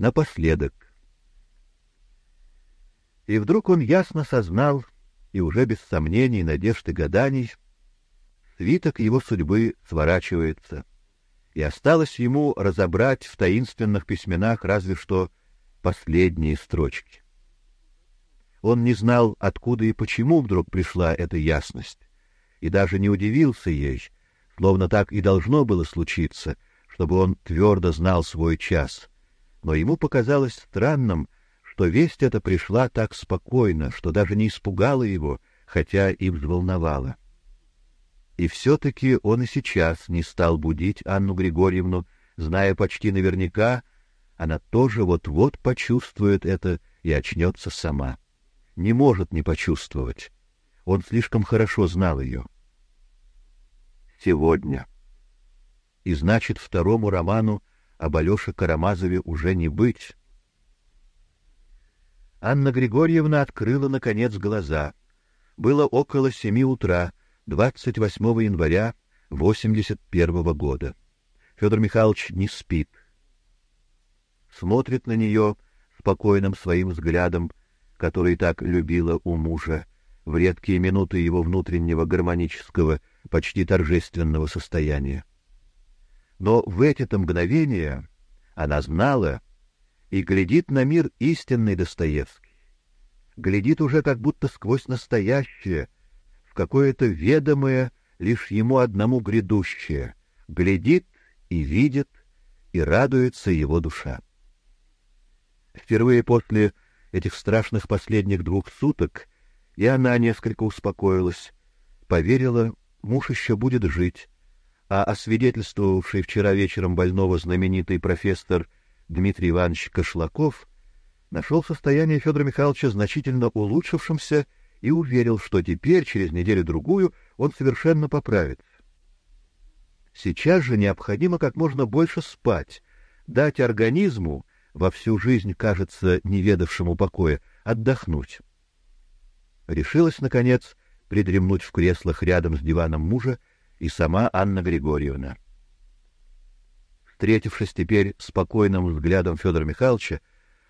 напоследок. И вдруг он ясно сознал, и уже без сомнений, надежд и гаданий, свиток его судьбы сворачивается, и осталось ему разобрать в таинственных письменах разве что последние строчки. Он не знал, откуда и почему вдруг пришла эта ясность, и даже не удивился ей, словно так и должно было случиться, чтобы он твердо знал свой час. Но ему показалось странным, что весть эта пришла так спокойно, что даже не испугала его, хотя и взволновала. И все-таки он и сейчас не стал будить Анну Григорьевну, зная почти наверняка, она тоже вот-вот почувствует это и очнется сама. Не может не почувствовать. Он слишком хорошо знал ее. Сегодня. И значит, второму роману об Алёше Карамазове уже не быть. Анна Григорьевна открыла наконец глаза. Было около семи утра. 28 января 81 -го года. Федор Михайлович не спит. Смотрит на нее спокойным своим взглядом, который так любила у мужа в редкие минуты его внутреннего гармонического, почти торжественного состояния. Но в эти-то мгновения она знала и глядит на мир истинный Достоевский. Глядит уже как будто сквозь настоящее, в какое-то ведомое лишь ему одному грядущее, глядит и видит, и радуется его душа. Впервые после этих страшных последних двух суток и она несколько успокоилась, поверила, муж еще будет жить, а освидетельствовавший вчера вечером больного знаменитый профессор Дмитрий Иванович Кошлаков нашел состояние Федора Михайловича значительно улучшившимся и уверил, что теперь, через неделю-другую, он совершенно поправится. Сейчас же необходимо как можно больше спать, дать организму, во всю жизнь, кажется, неведавшему покоя, отдохнуть. Решилась, наконец, придремнуть в креслах рядом с диваном мужа и сама Анна Григорьевна. Встретившись теперь спокойным взглядом Федора Михайловича,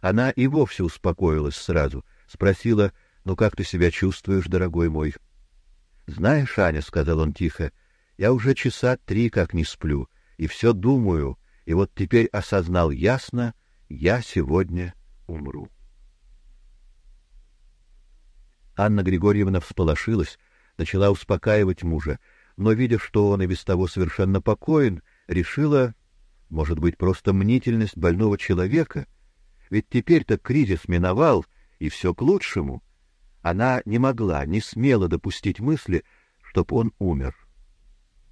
она и вовсе успокоилась сразу, спросила: "Ну как ты себя чувствуешь, дорогой мой?" "Знаешь, Аня", сказал он тихо, "я уже часа три как не сплю и все думаю, и вот теперь осознал ясно, я сегодня умру". Анна Григорьевна всполошилась, начала успокаивать мужа, но видя, что он и без того совершенно покоен, решила, может быть, просто мнительность больного человека, ведь теперь-то кризис миновал, и все к лучшему. Она не могла, не смела допустить мысли, чтоб он умер.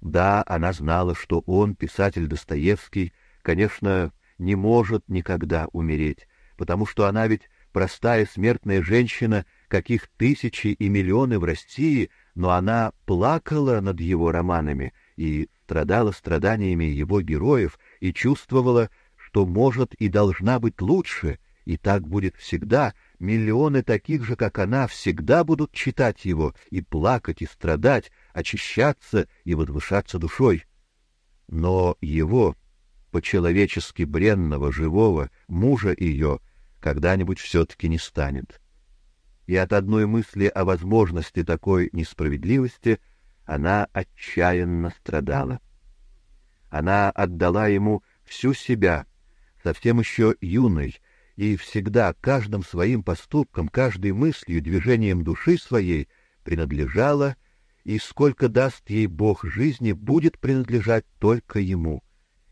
Да, она знала, что он, писатель Достоевский, конечно, не может никогда умереть, потому что она ведь простая смертная женщина, каких тысячи и миллионы в России, но она плакала над его романами и страдала страданиями его героев и чувствовала, что может и должна быть лучше, и так будет всегда. Миллионы таких же, как она, всегда будут читать его и плакать и страдать, очищаться и возвышаться душой. Но его, по-человечески бренного, живого, мужа ее, когда-нибудь все-таки не станет. И от одной мысли о возможности такой несправедливости она отчаянно страдала. Она отдала ему всю себя, совсем еще юной, и всегда каждым своим поступком, каждой мыслью, движением души своей принадлежала, и сколько даст ей Бог жизни, будет принадлежать только ему.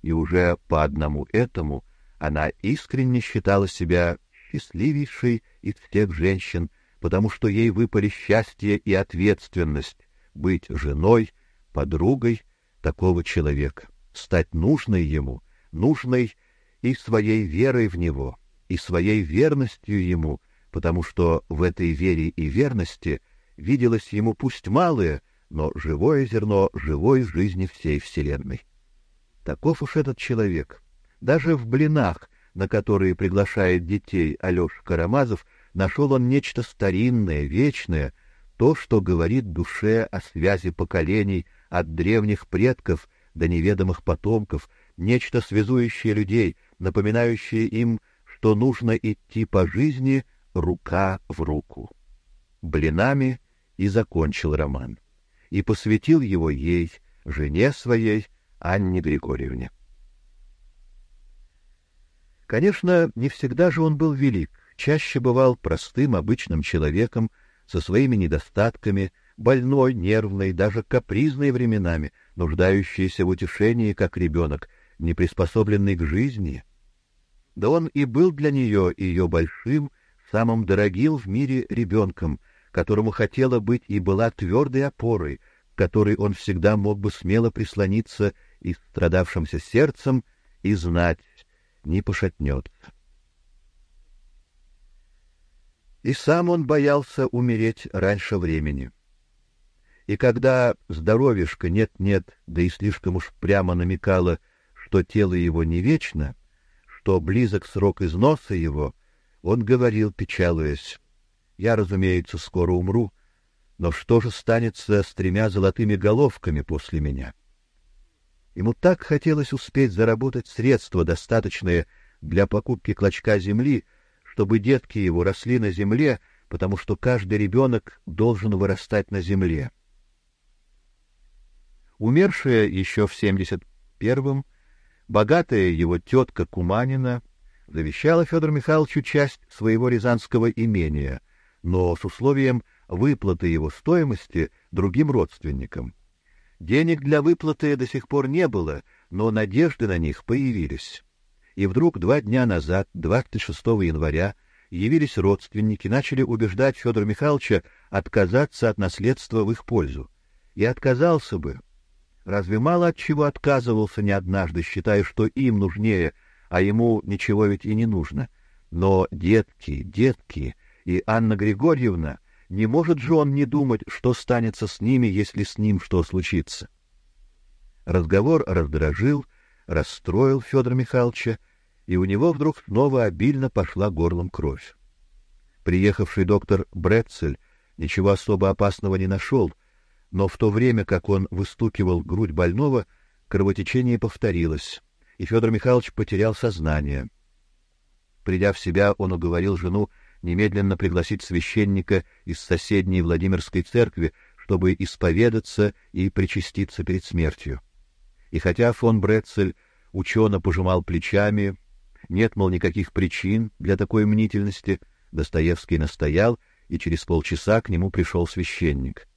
И уже по одному этому она искренне считала себя счастливейшей из всех женщин, потому что ей выпали счастье и ответственность быть женой, подругой такого человека, стать нужной ему, нужной и своей верой в него, и своей верностью ему, потому что в этой вере и верности виделось ему пусть малое, но живое зерно живой жизни всей вселенной. Таков уж этот человек. Даже в блинах на которые приглашает детей Алёша Карамазов, нашел он нечто старинное, вечное, то, что говорит душе о связи поколений от древних предков до неведомых потомков, нечто связующее людей, напоминающее им, что нужно идти по жизни рука в руку. Блинами и закончил роман. И посвятил его ей, жене своей, Анне Григорьевне. Конечно, не всегда же он был велик, чаще бывал простым, обычным человеком, со своими недостатками, больной, нервной, даже капризной временами, нуждающийся в утешении, как ребенок, не приспособленный к жизни. Да он и был для нее ее большим, самым дорогим в мире ребенком, которому хотела быть и была твердой опорой, к которой он всегда мог бы смело прислониться и страдавшимся сердцем и знать, не пошатнется. И сам он боялся умереть раньше времени. И когда здоровьишко нет-нет, да и слишком уж прямо намекало, что тело его не вечно, что близок срок износа его, он говорил, печалуясь: "Я, разумеется, скоро умру, но что же станется с тремя золотыми головками после меня?" Ему так хотелось успеть заработать средства, достаточные для покупки клочка земли, чтобы детки его росли на земле, потому что каждый ребенок должен вырастать на земле. Умершая еще в 71-м, богатая его тетка Куманина завещала Федору Михайловичу часть своего рязанского имения, но с условием выплаты его стоимости другим родственникам. Денег для выплаты до сих пор не было, но надежды на них появились. И вдруг два дня назад, 26 января, явились родственники, начали убеждать Федора Михайловича отказаться от наследства в их пользу. И отказался бы. Разве мало от чего отказывался не однажды, считая, что им нужнее, а ему ничего ведь и не нужно. Но детки, детки и Анна Григорьевна не может же он не думать, что станется с ними, если с ним что случится. Разговор раздражил, расстроил Федора Михайловича, и у него вдруг снова обильно пошла горлом кровь. Приехавший доктор Бретцель ничего особо опасного не нашел, но в то время, как он выстукивал грудь больного, кровотечение повторилось, и Федор Михайлович потерял сознание. Придя в себя, он уговорил жену немедленно пригласить священника из соседней Владимирской церкви, чтобы исповедаться и причаститься перед смертью. И хотя фон Бретцель учено пожимал плечами, нет, мол, никаких причин для такой мнительности, Достоевский настоял, и через полчаса к нему пришел священник.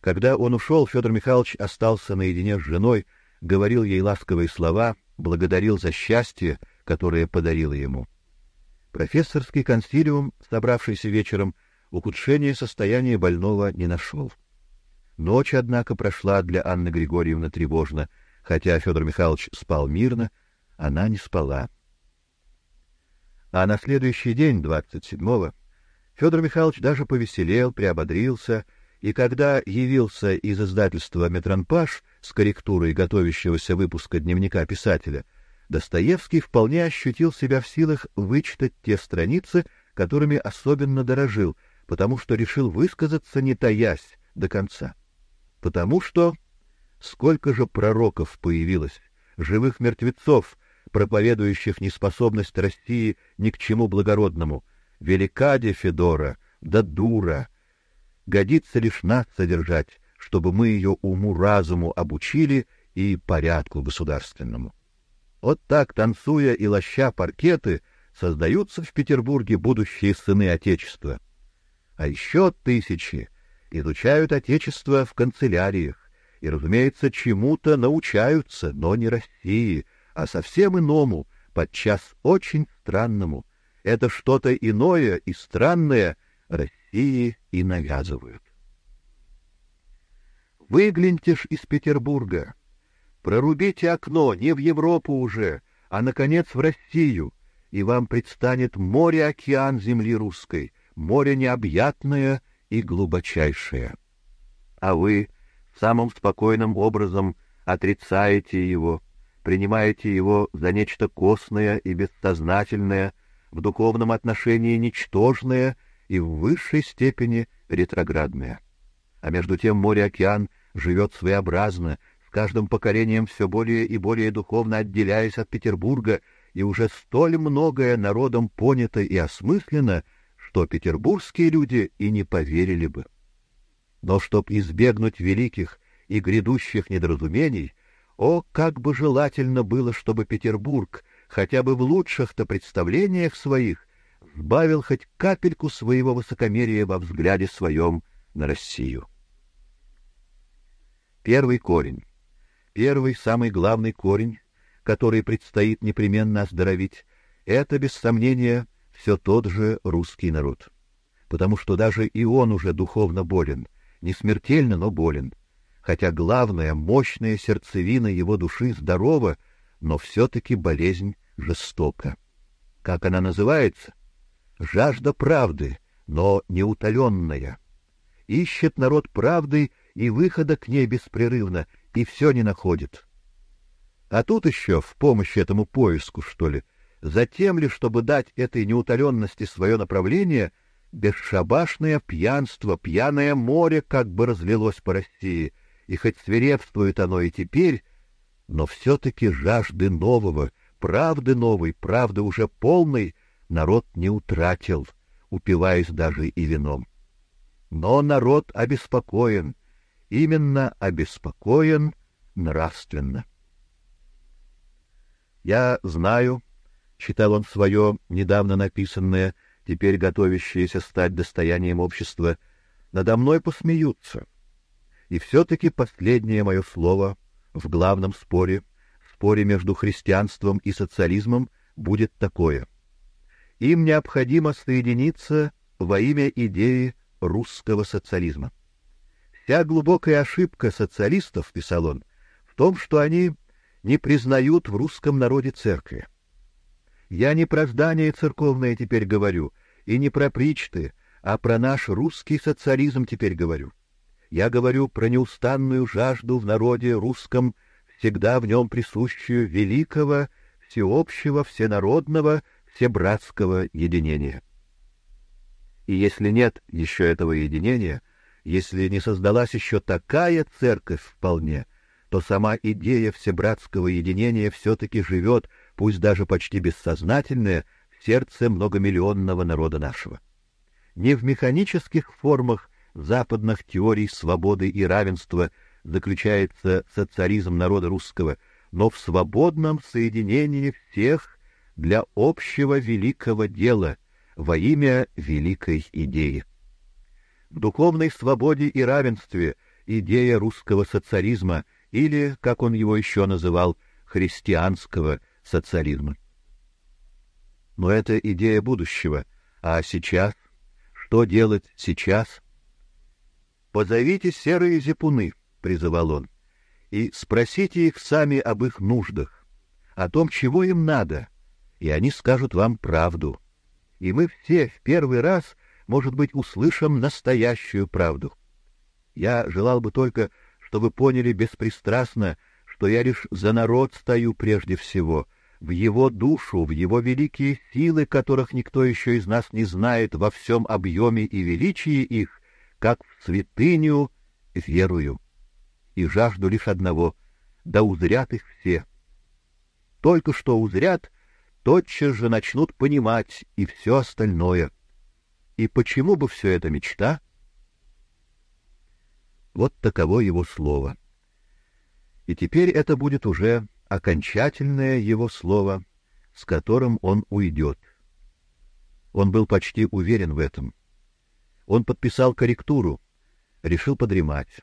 Когда он ушел, Федор Михайлович остался наедине с женой, говорил ей ласковые слова, благодарил за счастье, которое подарила ему. Профессорский консилиум, собравшийся вечером, ухудшения состояния больного не нашел. Ночь, однако, прошла для Анны Григорьевны тревожно, хотя Федор Михайлович спал мирно, она не спала. А на следующий день, 27-го, Федор Михайлович даже повеселел, приободрился, и когда явился из издательства Метронпаш с корректурой готовящегося выпуска дневника писателя, Достоевский вполне ощутил себя в силах вычитать те страницы, которыми особенно дорожил, потому что решил высказаться не таясь до конца. Потому что сколько же пророков появилось, живых мертвецов, проповедующих неспособность России ни к чему благородному. Велика де Федора, да дура. Годится лишь нас содержать, чтобы мы ее уму-разуму обучили и порядку государственному. Вот так, танцуя и лоща паркеты, создаются в Петербурге будущие сыны Отечества. А еще тысячи изучают Отечество в канцеляриях и, разумеется, чему-то научаются, но не России, а совсем иному, подчас очень странному. Это что-то иное и странное России и навязывают. Выгляньте ж из Петербурга, Прорубите окно не в Европу уже, а наконец в Россию, и вам предстанет море-океан земли русской, море необъятное и глубочайшее. А вы самым спокойным образом отрицаете его, принимаете его за нечто косное и бессознательное, в духовном отношении ничтожное и в высшей степени ретроградное. А между тем море-океан живет своеобразно, каждым поколением все более и более духовно отделяясь от Петербурга и уже столь многое народом понято и осмыслено, что петербургские люди и не поверили бы. Но чтоб избегнуть великих и грядущих недоразумений, о, как бы желательно было, чтобы Петербург хотя бы в лучших-то представлениях своих сбавил хоть капельку своего высокомерия во взгляде своем на Россию. Первый корень. Первый, самый главный корень, который предстоит непременно оздоровить, это, без сомнения, все тот же русский народ. Потому что даже и он уже духовно болен, не смертельно, но болен. Хотя главная, мощная сердцевина его души здорова, но все-таки болезнь жестока. Как она называется? Жажда правды, но неутоленная. Ищет народ правды и выхода к ней беспрерывно, и все не находит. А тут еще в помощь этому поиску, что ли, затем ли, чтобы дать этой неутоленности свое направление, бесшабашное пьянство, пьяное море как бы разлилось по России, и хоть свирепствует оно и теперь, но все-таки жажды нового, правды новой, правды уже полной народ не утратил, упиваясь даже и вином. Но народ обеспокоен, именно обеспокоен нравственно. Я знаю, читал он свое недавно написанное, теперь готовящееся стать достоянием общества, надо мной посмеются. И все-таки последнее мое слово в главном споре, споре между христианством и социализмом, будет такое. Им необходимо соединиться во имя идеи русского социализма. Вся глубокая ошибка социалистов, писал он, в том, что они не признают в русском народе церкви. Я не про здание церковное теперь говорю, и не про причты, а про наш русский социализм теперь говорю. Я говорю про неустанную жажду в народе русском, всегда в нем присущую великого, всеобщего, всенародного, всебратского единения. И если нет еще этого единения, если не создалась еще такая церковь вполне, то сама идея всебратского единения все-таки живет, пусть даже почти бессознательная, в сердце многомиллионного народа нашего. Не в механических формах западных теорий свободы и равенства заключается социализм народа русского, но в свободном соединении всех для общего великого дела во имя великой идеи. В духовной свободе и равенстве идея русского социализма или, как он его еще называл, христианского социализма. Но это идея будущего, а сейчас что делать сейчас? Позовите серые зипуны, призывал он, и спросите их сами об их нуждах, о том, чего им надо, и они скажут вам правду. И мы все в первый раз, может быть, услышим настоящую правду. Я желал бы только, чтобы поняли беспристрастно, что я лишь за народ стою прежде всего, в его душу, в его великие силы, которых никто еще из нас не знает во всем объеме и величии их, как в святыню верую, и жажду лишь одного — да узрят их все. Только что узрят, тотчас же начнут понимать и все остальное. И почему бы все это мечта? Вот таково его слово. И теперь это будет уже окончательное его слово, с которым он уйдет. Он был почти уверен в этом. Он подписал корректуру, решил подремать.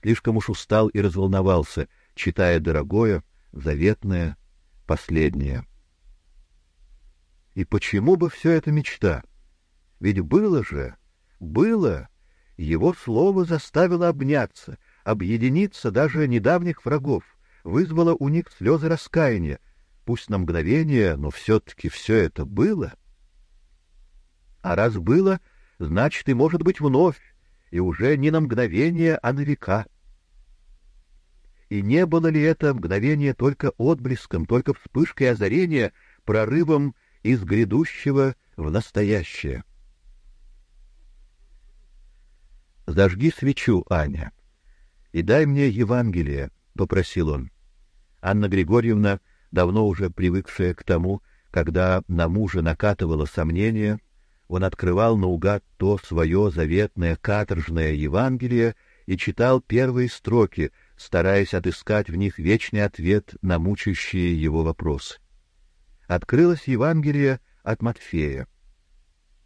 Слишком уж устал и разволновался, читая дорогое, заветное, последнее. И почему бы все это мечта? Ведь было же, было, его слово заставило обняться, объединиться даже недавних врагов, вызвало у них слезы раскаяния. Пусть на мгновение, но все-таки все это было. А раз было, значит и может быть вновь, и уже не на мгновение, а на века. И не было ли это мгновение только отблеском, только вспышкой озарения, прорывом из грядущего в настоящее? Зажги свечу, Аня, и дай мне Евангелие, попросил он. Анна Григорьевна давно уже привыкшая к тому, когда на мужа накатывало сомнение, он открывал наугад то свое заветное каторжное Евангелие и читал первые строки, стараясь отыскать в них вечный ответ на мучающие его вопросы. Открылось Евангелие от Матфея.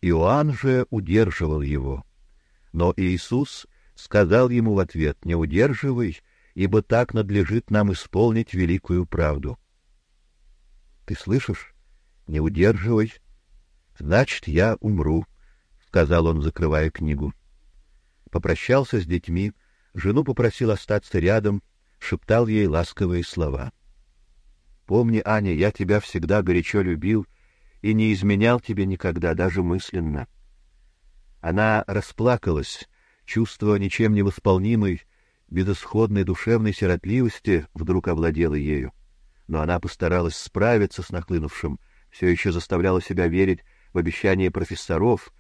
Иоанн же удерживал его. Но Иисус сказал ему в ответ: "Не удерживай, ибо так надлежит нам исполнить великую правду". Ты слышишь? Не удерживай, значит, я умру, сказал он, закрывая книгу. Попрощался с детьми, жену попросил остаться рядом, шептал ей ласковые слова. Помни, Аня, я тебя всегда горячо любил и не изменял тебе никогда, даже мысленно. Она расплакалась, чувство ничем не восполнимой, безысходной душевной сиротливости вдруг овладело ею. Но она постаралась справиться с нахлынувшим, все еще заставляла себя верить в обещания профессоров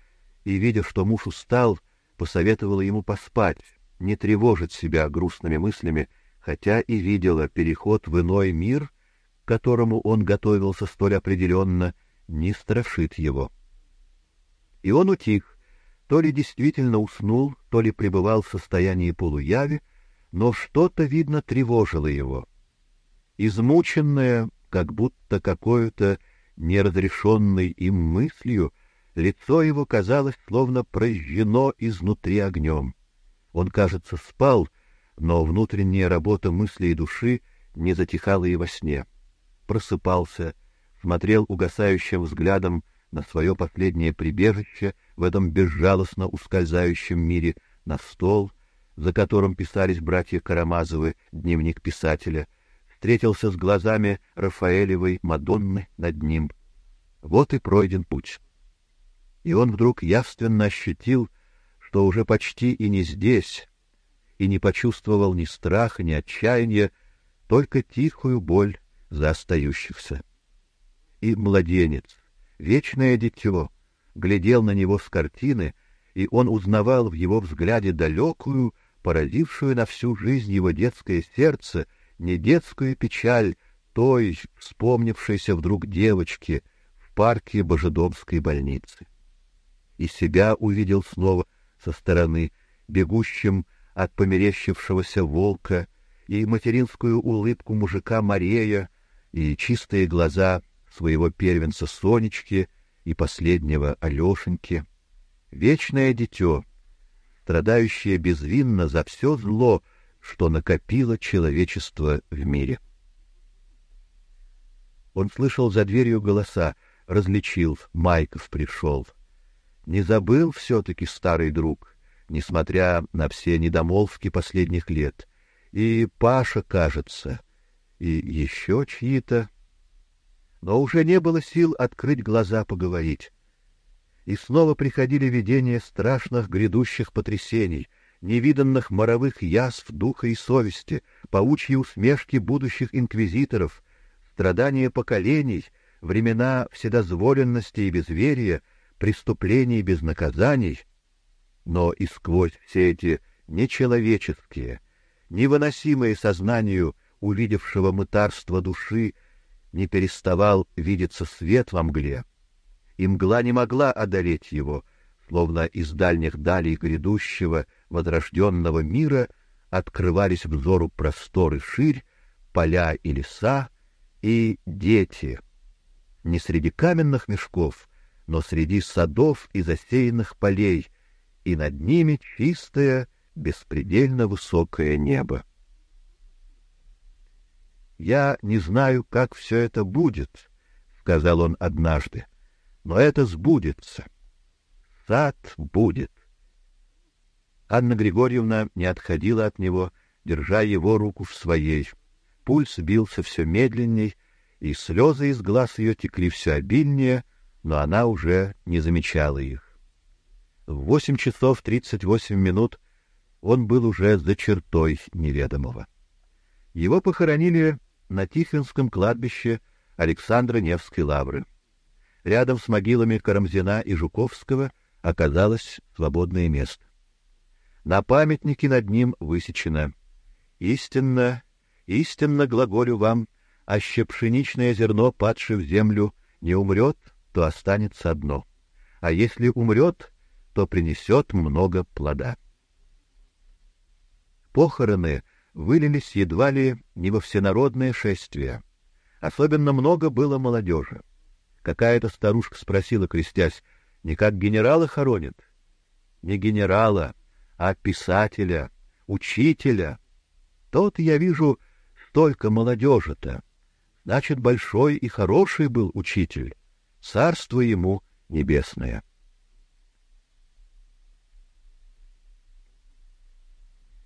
и, видя, что муж устал, посоветовала ему поспать, не тревожить себя грустными мыслями, хотя и видела переход в иной мир, к которому он готовился столь определенно, не страшит его. И он утих, то ли действительно уснул, то ли пребывал в состоянии полуяви, но что-то видно тревожило его. Измученное, как будто какой-то неразрешенной им мыслью, лицо его казалось словно прожжено изнутри огнем. Он, кажется, спал, но внутренняя работа мысли и души не затихала и во сне. Просыпался, смотрел угасающим взглядом на свое последнее прибежище в этом безжалостно ускользающем мире, на стол, за которым писались братья Карамазовы, дневник писателя, встретился с глазами Рафаэлевой Мадонны над ним. Вот и пройден путь. И он вдруг явственно ощутил, что уже почти и не здесь, и не почувствовал ни страха, ни отчаяния, только тихую боль за остающихся. И младенец, вечное дитё, глядел на него с картины, и он узнавал в его взгляде далекую, поразившую на всю жизнь его детское сердце, не детскую печаль той, вспомнившейся вдруг девочки в парке Божедомской больницы. И себя увидел снова со стороны, бегущим от померещившегося волка, и материнскую улыбку мужика Марея, и чистые глаза своего первенца Сонечки и последнего Алёшеньки. Вечное дитё, страдающее безвинно за все зло, что накопило человечество в мире. Он слышал за дверью голоса, различил, Майков пришел. Не забыл все-таки старый друг, несмотря на все недомолвки последних лет. И Паша, кажется, и еще чьи-то. Но уже не было сил открыть глаза поговорить. И снова приходили видения страшных грядущих потрясений, невиданных моровых язв духа и совести, паучьи усмешки будущих инквизиторов, страдания поколений, времена вседозволенности и безверия, преступлений без наказаний, но и сквозь все эти нечеловеческие, невыносимые сознанию увидевшего мытарство души, не переставал видеться свет во мгле, и мгла не могла одолеть его, словно из дальних далей грядущего возрожденного мира открывались взору просторы ширь, поля и леса, и дети. Не среди каменных мешков, но среди садов и засеянных полей, и над ними чистое, беспредельно высокое небо. Я не знаю, как все это будет, сказал он однажды. Но это сбудется. Сад будет. Анна Григорьевна не отходила от него, держа его руку в своей. Пульс бился все медленней, и слезы из глаз ее текли все обильнее, но она уже не замечала их. В восемь часов тридцать восемь минут он был уже за чертой неведомого. Его похоронили на Тихвинском кладбище Александра Невской лавры. Рядом с могилами Карамзина и Жуковского оказалось свободное место. На памятнике над ним высечено: "Истинно, истинно глаголю вам, аще пшеничное зерно, падшее в землю, не умрет, то останется одно, а если умрет, то принесет много плода. Похороны вылились едва ли не во всенародное шествие. Особенно много было молодежи. Какая-то старушка спросила, крестясь, не как генерала хоронят? Не генерала, а писателя, учителя. Тот, я вижу, столько молодежи-то. Значит, большой и хороший был учитель. Царство ему небесное.